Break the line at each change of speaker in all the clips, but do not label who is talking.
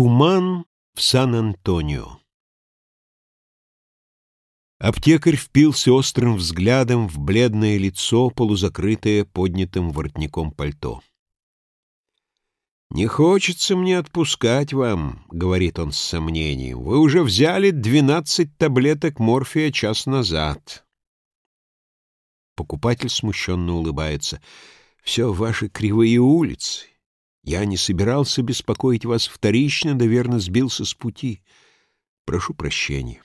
Туман в Сан-Антонио Аптекарь впился острым взглядом в бледное лицо, полузакрытое поднятым воротником пальто. «Не хочется мне отпускать вам», — говорит он с сомнением. «Вы уже взяли двенадцать таблеток морфия час назад». Покупатель смущенно улыбается. «Все ваши кривые улицы. Я не собирался беспокоить вас вторично, да верно сбился с пути. Прошу прощения».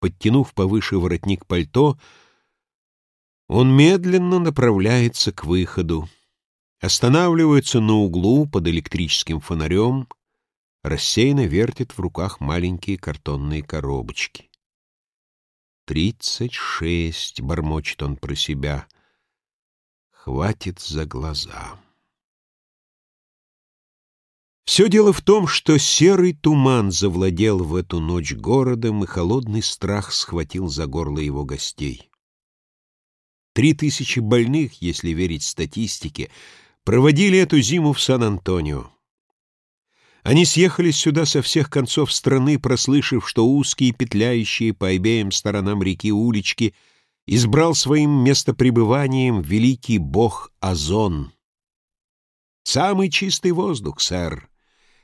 Подтянув повыше воротник пальто, он медленно направляется к выходу останавливается на углу под электрическим фонарем, рассеянно вертит в руках маленькие картонные коробочки. «Тридцать шесть», — бормочет он про себя, — «хватит за глаза». Все дело в том, что серый туман завладел в эту ночь городом, и холодный страх схватил за горло его гостей. Три тысячи больных, если верить статистике, проводили эту зиму в Сан-Антонио. Они съехались сюда со всех концов страны, прослышав, что узкие, петляющие по обеим сторонам реки улички избрал своим местопребыванием великий бог Озон. «Самый чистый воздух, сэр»,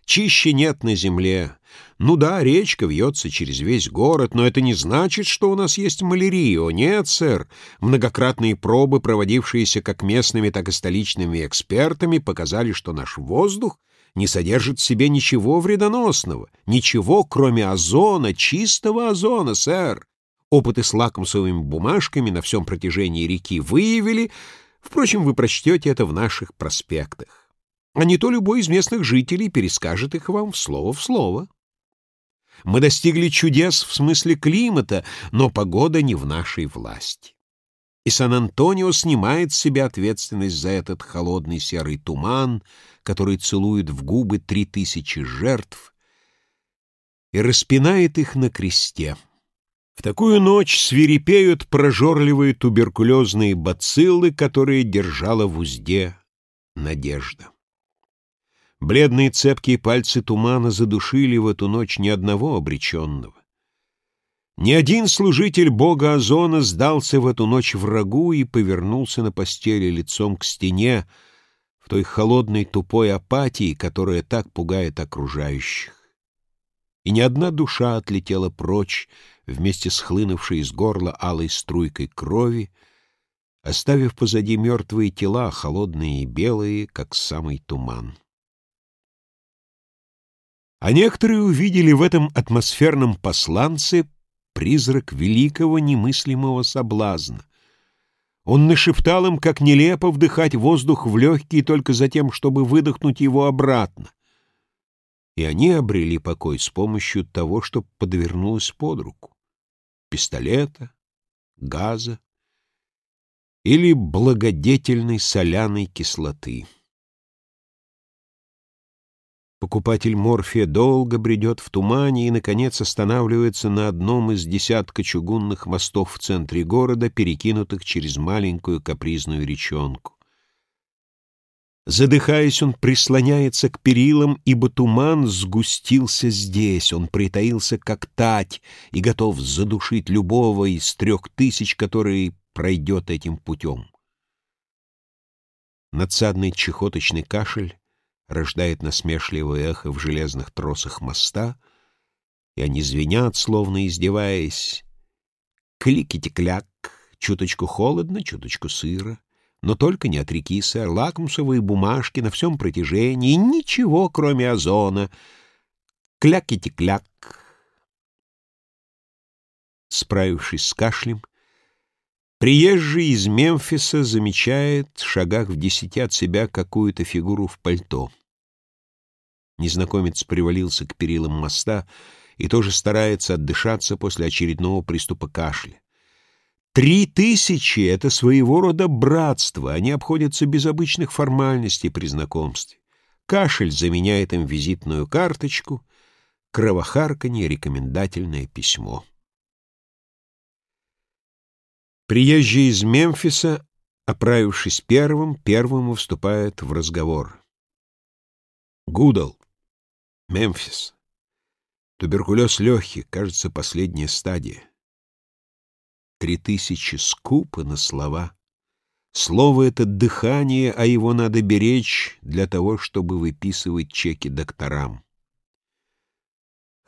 Чище нет на земле. Ну да, речка вьется через весь город, но это не значит, что у нас есть малярия. О, нет, сэр. Многократные пробы, проводившиеся как местными, так и столичными экспертами, показали, что наш воздух не содержит в себе ничего вредоносного. Ничего, кроме озона, чистого озона, сэр. Опыты с лакмусовыми бумажками на всем протяжении реки выявили... Впрочем, вы прочтете это в наших проспектах а не то любой из местных жителей перескажет их вам слово в слово. Мы достигли чудес в смысле климата, но погода не в нашей власти. И Сан-Антонио снимает с себя ответственность за этот холодный серый туман, который целует в губы три тысячи жертв и распинает их на кресте. В такую ночь свирепеют прожорливые туберкулезные бациллы, которые держала в узде надежда. Бледные цепкие пальцы тумана задушили в эту ночь ни одного обреченного. Ни один служитель бога Озона сдался в эту ночь врагу и повернулся на постели лицом к стене в той холодной тупой апатии, которая так пугает окружающих. И ни одна душа отлетела прочь вместе с хлынувшей из горла алой струйкой крови, оставив позади мертвые тела, холодные и белые, как самый туман. А некоторые увидели в этом атмосферном посланце призрак великого немыслимого соблазна. Он нашептал им, как нелепо вдыхать воздух в легкие только за тем, чтобы выдохнуть его обратно. И они обрели покой с помощью того, что подвернулось под руку — пистолета, газа или благодетельной соляной кислоты. Покупатель морфия долго бредет в тумане и, наконец, останавливается на одном из десятка чугунных мостов в центре города, перекинутых через маленькую капризную речонку. Задыхаясь, он прислоняется к перилам, ибо туман сгустился здесь, он притаился как тать и готов задушить любого из трех тысяч, который пройдет этим путем. Надсадный чехоточный кашель рождает насмешливое эхо в железных тросах моста, и они звенят, словно издеваясь. Кликите-кляк, чуточку холодно, чуточку сыро, но только не от реки, сэр, лакмусовые бумажки на всем протяжении, ничего, кроме озона. Кляките-кляк. Справившись с кашлем, Приезжий из Мемфиса замечает в шагах в десяти от себя какую-то фигуру в пальто. Незнакомец привалился к перилам моста и тоже старается отдышаться после очередного приступа кашля. Три тысячи — это своего рода братство, они обходятся без обычных формальностей при знакомстве. Кашель заменяет им визитную карточку, кровохарканье — рекомендательное письмо. Приезжий из Мемфиса, оправившись первым, первым вступает в разговор. «Гудал, Мемфис. Туберкулез легких, кажется, последняя стадия. Три тысячи скуп на слова. Слово — это дыхание, а его надо беречь для того, чтобы выписывать чеки докторам.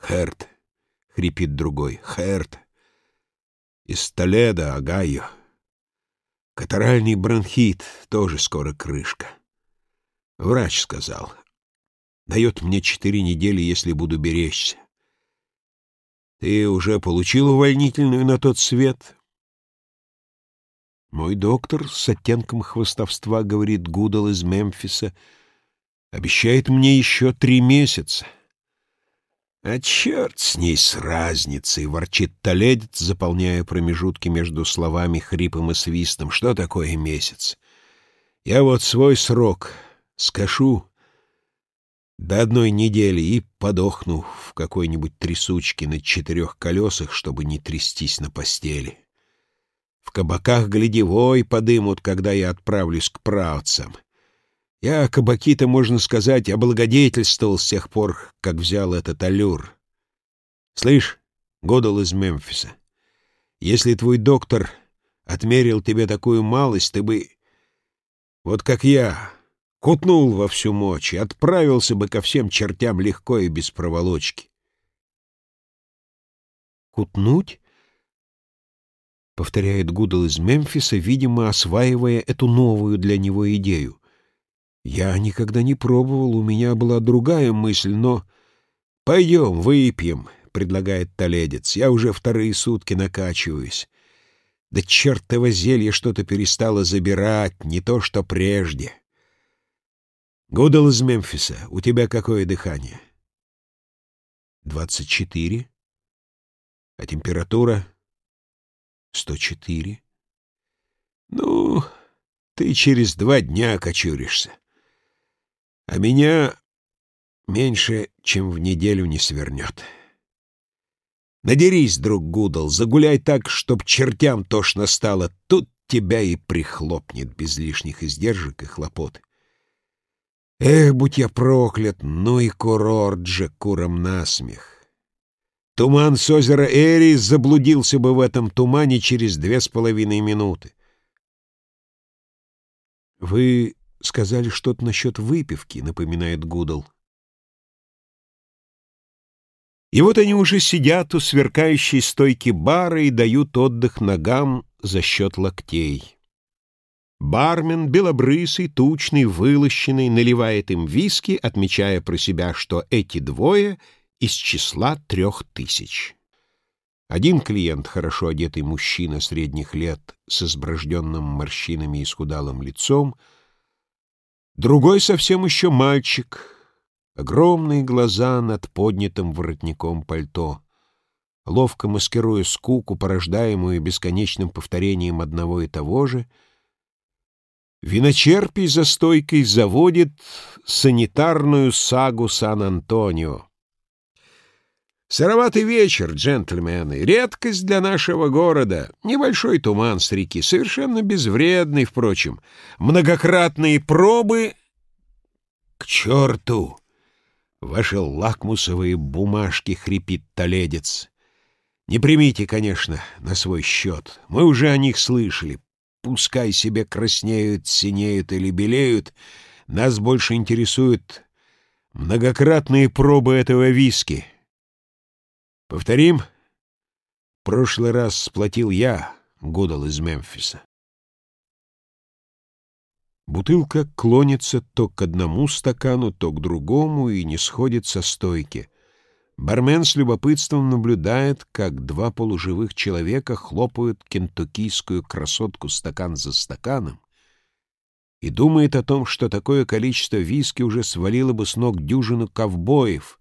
«Хёрд», — хрипит другой, — «Хёрд». Из Толедо, Огайо. Катаральный бронхит, тоже скоро крышка. Врач сказал. Дает мне четыре недели, если буду беречься. Ты уже получил увольнительную на тот свет? Мой доктор с оттенком хвостовства, говорит Гудал из Мемфиса, обещает мне еще три месяца. А черт с ней с разницей, ворчит Толедец, заполняя промежутки между словами хрипом и свистом. Что такое месяц? Я вот свой срок скашу до одной недели и подохну в какой-нибудь трясучке на четырех колесах, чтобы не трястись на постели. В кабаках глядевой подымут, когда я отправлюсь к правцам. Я кабаки-то, можно сказать, облагодетельствовал с тех пор, как взял этот аллюр. Слышь, Годал из Мемфиса, если твой доктор отмерил тебе такую малость, ты бы... Вот как я, кутнул во всю мочь и отправился бы ко всем чертям легко и без проволочки.
«Кутнуть?» — повторяет Гудал из Мемфиса, видимо, осваивая эту новую для него идею. «Я никогда не пробовал, у меня была другая мысль, но...» «Пойдем, выпьем», — предлагает Толедец. «Я уже вторые сутки накачиваюсь. Да чертово зелье что-то перестало забирать, не то что прежде». Гудал из Мемфиса, у тебя какое дыхание? Двадцать четыре. А температура? Сто четыре. Ну, ты через два дня окочуришься. А меня меньше, чем в неделю не свернет. Надерись, друг Гудал, загуляй так, чтоб чертям тошно стало. Тут тебя и прихлопнет без лишних издержек и хлопот. Эх, будь я проклят, ну и курорт же куром насмех. Туман с озера Эри заблудился бы в этом тумане через две с половиной минуты.
«Вы сказали что-то насчет выпивки», — напоминает Гудал. И вот они уже сидят у сверкающей стойки бара и дают отдых ногам за счет локтей. Бармен, белобрысый, тучный, вылощенный, наливает им виски, отмечая про себя, что эти двое из числа трех тысяч. Один клиент, хорошо одетый мужчина средних лет с изброжденным морщинами и схудалым лицом, другой совсем еще мальчик, огромные глаза над поднятым воротником пальто, ловко маскируя скуку, порождаемую бесконечным повторением одного и того же — Виночерпий за стойкой заводит санитарную сагу Сан-Антонио. Сыроватый вечер, джентльмены, редкость для нашего города. Небольшой туман с реки, совершенно безвредный, впрочем. Многократные пробы... К черту! Ваши лакмусовые бумажки, хрипит толедец. Не примите, конечно, на свой счет. Мы уже о них слышали. Пускай себе краснеют, синеют или белеют, нас больше интересуют многократные пробы этого виски. Повторим? Прошлый раз сплотил я, Гудал из Мемфиса. Бутылка клонится то к одному стакану, то к другому и не сходит со стойки — Бармен с любопытством наблюдает, как два полуживых человека хлопают кентуккийскую красотку стакан за стаканом и думает о том, что такое количество виски уже свалило бы с ног дюжину ковбоев,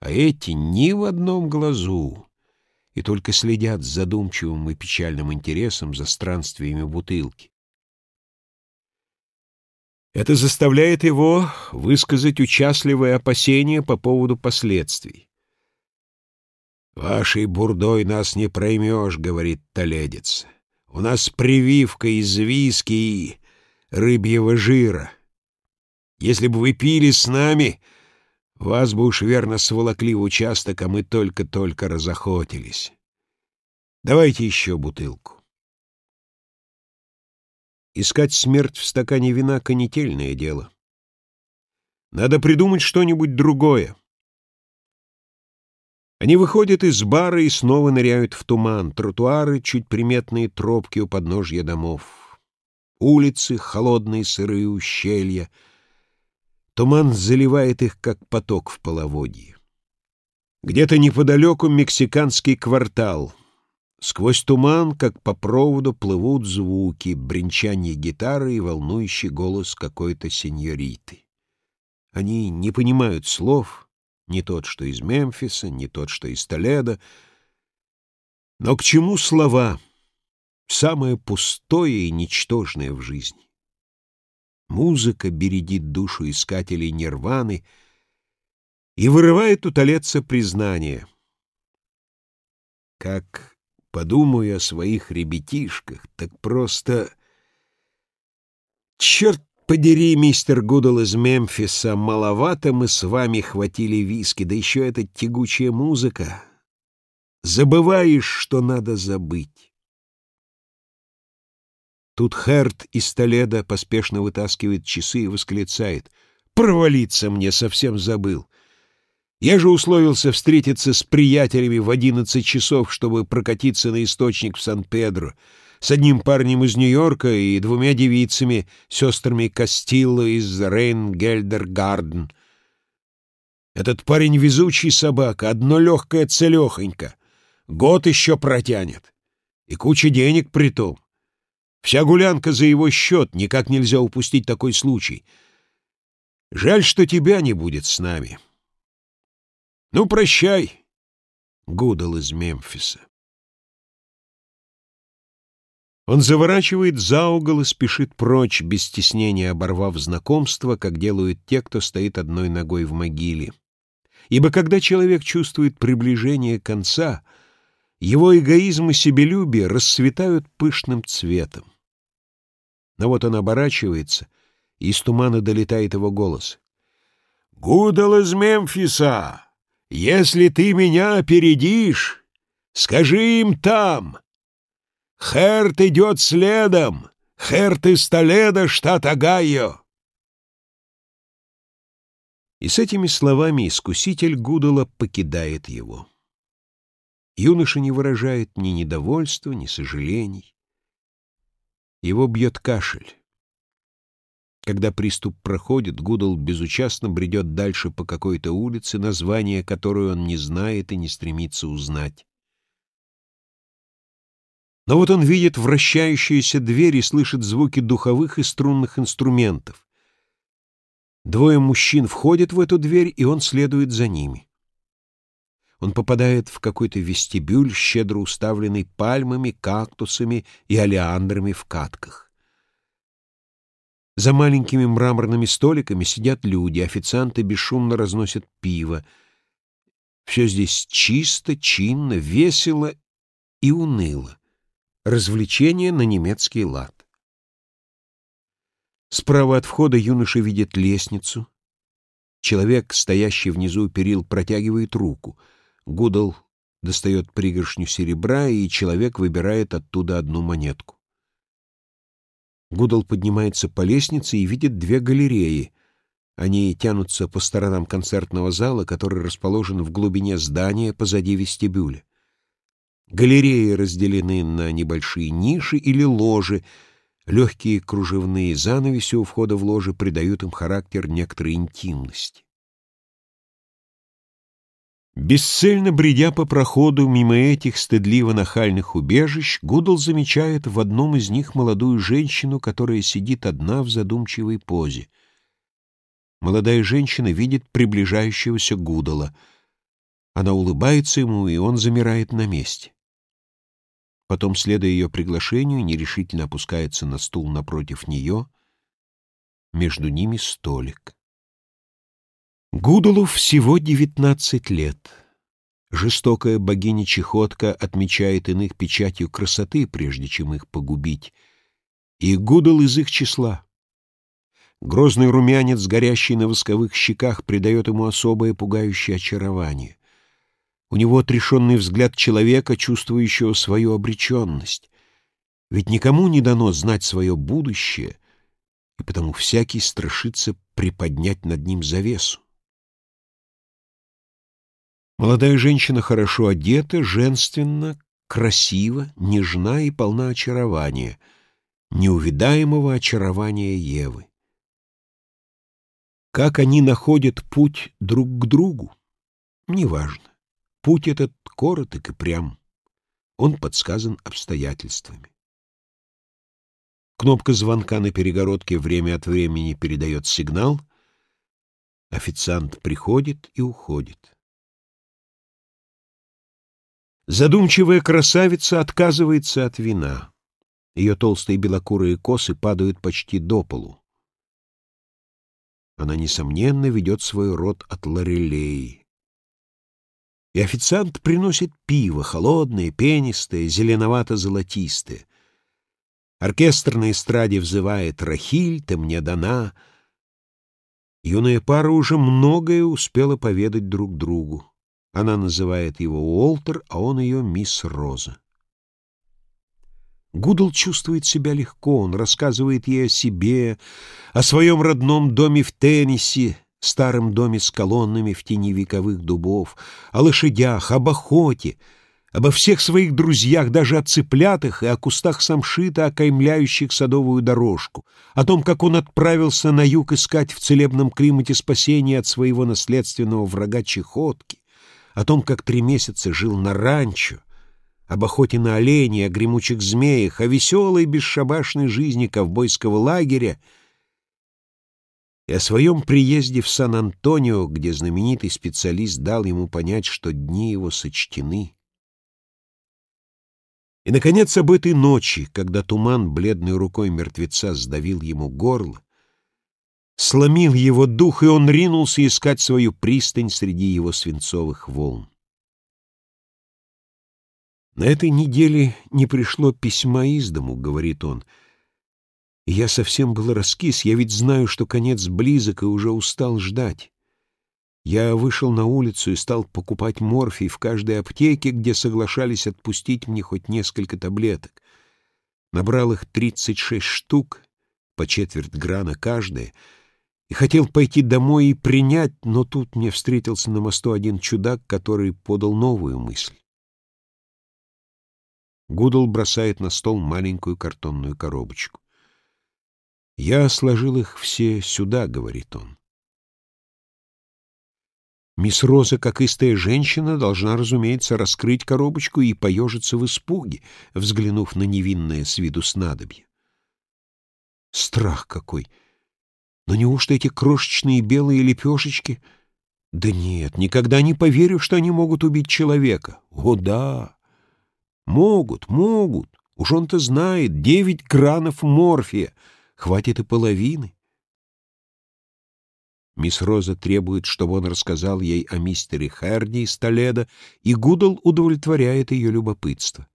а эти ни в одном глазу, и только следят с задумчивым и печальным интересом за странствиями бутылки. Это заставляет его высказать участливое опасение по поводу последствий. «Вашей бурдой нас не проймешь», — говорит толедец. «У нас прививка из виски и рыбьего жира. Если бы вы пили с нами, Вас бы уж верно сволокли в участок, а мы только-только разохотились. Давайте еще бутылку. Искать смерть в стакане вина — конетельное дело. Надо придумать что-нибудь другое. Они выходят из бара и снова ныряют в туман. Тротуары — чуть приметные тропки у подножья домов. Улицы — холодные сырые ущелья — Туман заливает их, как поток в половодье. Где-то неподалеку мексиканский квартал. Сквозь туман, как по проводу, плывут звуки, бренчание гитары и волнующий голос какой-то сеньориты. Они не понимают слов, не тот, что из Мемфиса, не тот, что из Толедо. Но к чему слова? Самое пустое и ничтожное в жизни. Музыка бередит душу искателей нирваны и вырывает у Толеца признание. Как подумаю о своих ребятишках, так просто... Черт подери, мистер Гудл из Мемфиса, маловато мы с вами хватили виски, да еще эта тягучая музыка. Забываешь, что надо забыть. Тут Херт из Толеда поспешно вытаскивает часы и восклицает. «Провалиться мне, совсем забыл. Я же условился встретиться с приятелями в одиннадцать часов, чтобы прокатиться на источник в Сан-Педро, с одним парнем из Нью-Йорка и двумя девицами, сестрами Кастилло из Рейн-Гельдер-Гарден. Этот парень везучий собака, одно легкое целехонько. Год еще протянет. И куча денег при том. Вся гулянка за его счет, никак нельзя упустить такой случай. Жаль, что тебя не будет с нами. Ну, прощай, Гудал из Мемфиса. Он заворачивает за угол и спешит прочь, без стеснения оборвав знакомство, как делают те, кто стоит одной ногой в могиле. Ибо когда человек чувствует приближение конца — его эгоизм и себелюбие расцветают пышным цветом. Но вот он оборачивается, и из тумана долетает его голос. «Гудал из Мемфиса! Если ты меня опередишь, скажи им там! Херт идет следом! Херт из Толедо, штат Огайо!» И с этими словами искуситель Гудала покидает его. Юноша не выражает ни недовольства, ни сожалений. Его бьет кашель. Когда приступ проходит, Гудал безучастно бредет дальше по какой-то улице, название которой он не знает и не стремится узнать. Но вот он видит вращающиеся двери и слышит звуки духовых и струнных инструментов. Двое мужчин входят в эту дверь, и он следует за ними он попадает в какой-то вестибюль, щедро уставленный пальмами, кактусами и олеандрами в катках. За маленькими мраморными столиками сидят люди, официанты бесшумно разносят пиво. Все здесь чисто, чинно, весело и уныло. Развлечение на немецкий лад. Справа от входа юноша видит лестницу. Человек, стоящий внизу перил, протягивает руку — Гудал достает пригоршню серебра, и человек выбирает оттуда одну монетку. Гудал поднимается по лестнице и видит две галереи. Они тянутся по сторонам концертного зала, который расположен в глубине здания позади вестибюля. Галереи разделены на небольшие ниши или ложи. Легкие кружевные занавеси у входа в ложи придают им характер некоторой интимности. Бесцельно бредя по проходу мимо этих стыдливо-нахальных убежищ, Гудл замечает в одном из них молодую женщину, которая сидит одна в задумчивой позе. Молодая женщина видит приближающегося Гудала. Она улыбается ему, и он замирает на месте. Потом, следуя ее приглашению, нерешительно опускается на стул напротив нее. Между ними столик. Гудалу всего девятнадцать лет. Жестокая богиня-чехотка отмечает иных печатью красоты, прежде чем их погубить, и Гудал из их числа.
Грозный румянец, горящий на восковых щеках, придает ему особое пугающее очарование. У него отрешенный взгляд человека, чувствующего свою обреченность. Ведь никому не дано знать свое будущее, и потому всякий страшится приподнять над ним завесу. Молодая женщина хорошо одета, женственно, красива, нежна и полна очарования, неувидаемого очарования Евы. Как они находят путь друг к другу? Неважно. Путь этот короток и прям. Он подсказан обстоятельствами. Кнопка звонка на перегородке время от времени передает сигнал. Официант приходит и уходит. Задумчивая красавица отказывается от вина. Ее толстые белокурые косы падают почти до полу. Она, несомненно, ведет свой род от лорелей и официант приносит пиво, холодное, пенистое, зеленовато-золотистое. Оркестр на эстраде взывает «Рахиль, ты мне дана». Юная пара уже многое успела поведать друг другу. Она называет его Уолтер, а он ее мисс Роза. Гудл чувствует себя легко, он рассказывает ей о себе, о своем родном доме в Теннесси, старом доме с колоннами в тени вековых дубов, о лошадях, об охоте, обо всех своих друзьях, даже о цыплятах и о кустах самшита, окаймляющих садовую дорожку, о том, как он отправился на юг искать в целебном климате спасения от своего наследственного врага чехотки, о том, как три месяца жил на ранчо, об охоте на оленей, о гремучих змеях, о веселой бесшабашной жизни ковбойского лагеря — и о своем приезде в Сан-Антонио, где знаменитый специалист дал ему понять, что дни его сочтены. И, наконец, об этой ночи, когда туман бледной рукой мертвеца сдавил ему горло, сломил его дух, и он ринулся искать свою пристань среди его свинцовых волн. «На этой неделе не пришло письма из дому», — говорит он, — и я совсем был раскис, я ведь знаю, что конец близок и уже устал ждать. Я вышел на улицу и стал покупать морфий в каждой аптеке, где соглашались отпустить мне хоть несколько таблеток. Набрал их 36 штук, по четверть грана каждая, и хотел пойти домой и принять, но тут мне встретился на мосту один чудак, который подал новую мысль. Гудл бросает на стол маленькую картонную коробочку. «Я сложил их все сюда», — говорит он. Мисс Роза, как истая женщина, должна, разумеется, раскрыть коробочку и поежиться в испуге, взглянув на невинное с виду снадобье. Страх какой! Но неужто эти крошечные белые лепешечки... Да нет, никогда не поверю, что они могут убить человека. О, да! Могут, могут. Уж он-то знает. Девять гранов морфия — Хватит и половины. Мисс Роза требует, чтобы он рассказал ей о мистере Харди из Толедо, и Гудал удовлетворяет ее любопытство.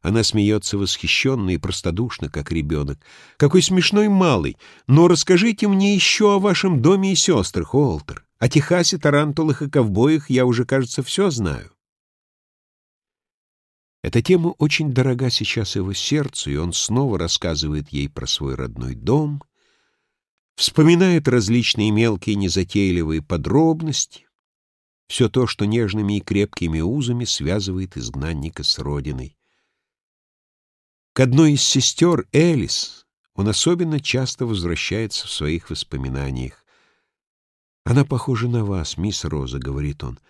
Она смеется восхищенно и простодушно, как ребенок. «Какой смешной малый! Но расскажите мне еще о вашем доме и сестрах, Уолтер. О Техасе, тарантулах и ковбоях я уже, кажется, все знаю». Эта тема очень дорога сейчас его сердцу, и он снова рассказывает ей про свой родной дом, вспоминает различные мелкие незатейливые подробности, все то, что нежными и крепкими узами связывает изгнанника с родиной. К одной из сестер, Элис, он особенно часто возвращается в своих воспоминаниях. «Она похожа на вас, мисс Роза», — говорит он, —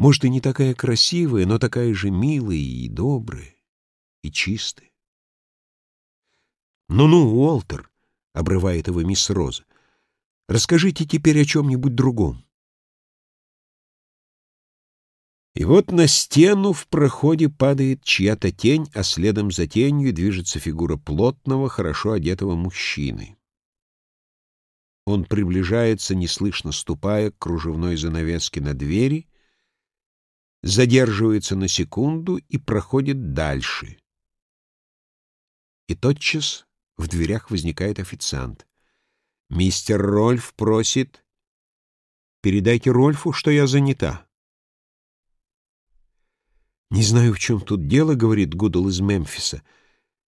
может, и не такая красивая, но такая же милая и добрая, и чистая. «Ну-ну, Уолтер», — обрывает его мисс Роза, — «расскажите теперь о чем-нибудь другом». И вот на стену в проходе падает чья-то тень, а следом за тенью движется фигура плотного, хорошо одетого мужчины. Он приближается, неслышно ступая к кружевной занавеске на двери, задерживается на секунду и проходит дальше. И тотчас в дверях возникает официант.
Мистер Рольф просит... Передайте Рольфу, что я занята. «Не знаю, в чем тут дело», — говорит Гудл из Мемфиса,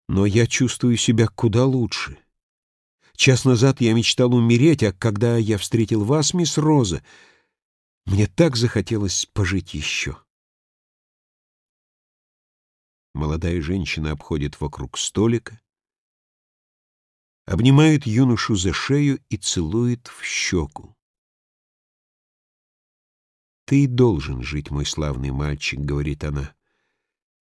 «но я чувствую себя куда лучше. Час назад я мечтал умереть, а когда я встретил вас, мисс Роза, мне так захотелось пожить еще». Молодая женщина обходит вокруг столика, обнимает юношу за шею и целует в щеку. «Ты должен жить, мой славный мальчик», — говорит она.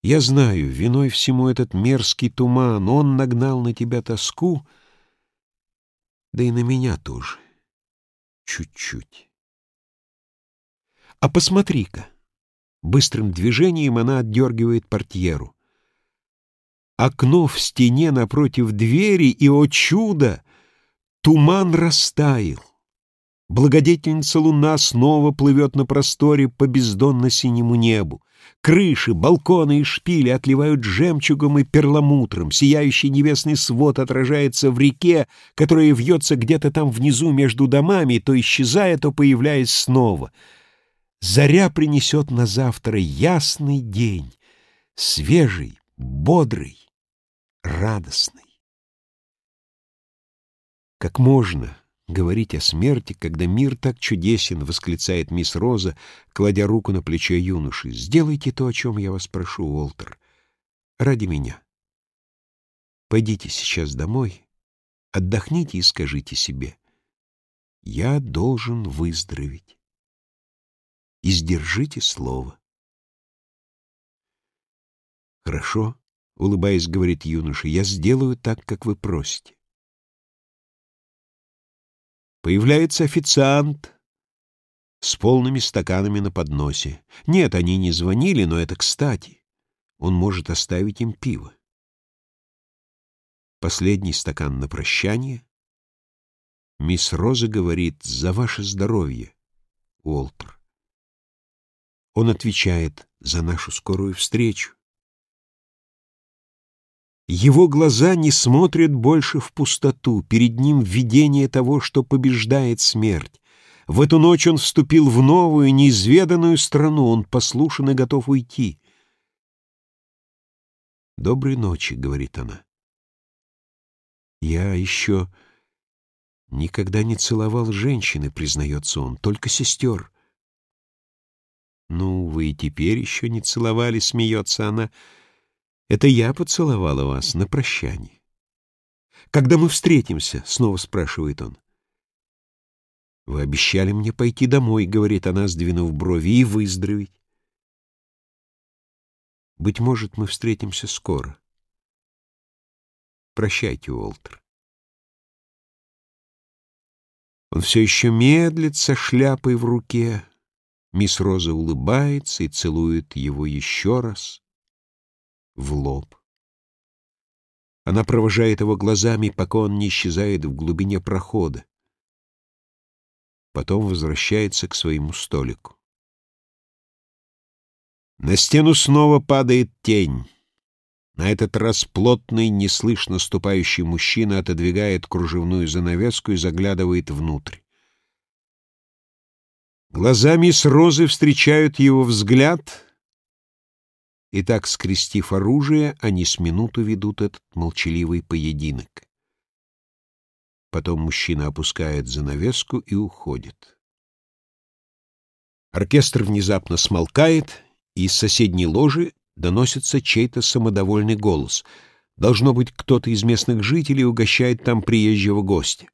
«Я знаю, виной всему этот мерзкий туман, он нагнал на тебя тоску, да и на меня тоже. Чуть-чуть. А посмотри-ка!» Быстрым движением она отдергивает портьеру. Окно в стене напротив двери, и, о чудо, туман растаял. Благодетельница луна снова плывет на просторе по бездонно-синему небу. Крыши, балконы и шпили отливают жемчугом и перламутром. Сияющий небесный свод отражается в реке, которая вьется где-то там внизу между домами, то исчезая, то появляясь снова. Заря принесет на завтра ясный день, свежий, бодрый, радостный. Как можно говорить о смерти, когда мир так чудесен, — восклицает мисс Роза, кладя руку на плечо юноши. — Сделайте то, о чем я вас прошу, Уолтер, ради меня. Пойдите сейчас домой, отдохните и скажите себе, я должен выздороветь. И сдержите слово. Хорошо, — улыбаясь, говорит юноша, — я сделаю так, как вы просите. Появляется официант с полными стаканами на подносе. Нет, они не звонили, но это кстати. Он может оставить им пиво. Последний стакан на прощание. Мисс Роза говорит «За ваше здоровье, Уолтер». Он отвечает «За нашу скорую встречу». Его глаза не смотрят больше в пустоту, перед ним видение того, что побеждает смерть. В эту ночь он вступил в новую, неизведанную страну, он послушан и готов уйти. «Доброй ночи», — говорит она. «Я еще никогда не целовал женщины», — признается он, — «только сестер». «Ну, вы и теперь еще не целовали», — смеется она, — это я поцеловала вас на прощание. Когда мы встретимся? Снова спрашивает он. Вы обещали мне пойти домой, говорит она, сдвинув брови, и выздороветь. Быть может, мы встретимся скоро. Прощайте, Уолтер. Он все еще медлит со шляпой в руке. Мисс Роза улыбается и целует его еще раз в лоб. Она провожает его глазами, пока он не исчезает в глубине прохода. Потом возвращается к своему столику. На стену снова падает тень. На этот раз плотный, неслышно ступающий мужчина отодвигает кружевную занавеску и заглядывает внутрь. Глазами с розы встречают его взгляд — и так, скрестив оружие, они с минуту ведут этот молчаливый поединок. Потом мужчина опускает занавеску и уходит. Оркестр внезапно смолкает, и из соседней ложи доносится чей-то самодовольный голос. Должно быть, кто-то из местных жителей угощает там приезжего гостя.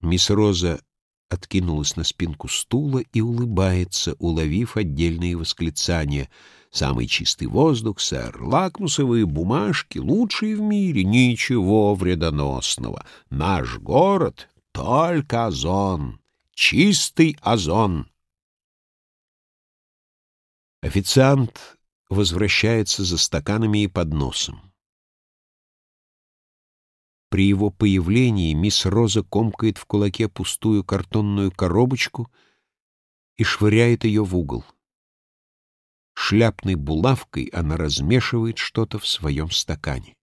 Мисс Роза откинулась на спинку стула и улыбается, уловив отдельные восклицания. «Самый чистый воздух, сэр, лакмусовые бумажки, лучшие в мире, ничего вредоносного. Наш город — только озон, чистый озон». Официант возвращается за стаканами и подносом. При его появлении мисс Роза комкает в кулаке пустую картонную коробочку и швыряет ее в угол. Шляпной булавкой она размешивает что-то в своем стакане.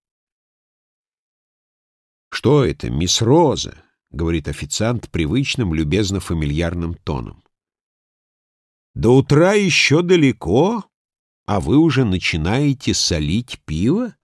«Что это, мисс Роза?» — говорит официант привычным, любезно-фамильярным тоном. «До утра еще далеко, а вы уже начинаете солить пиво?»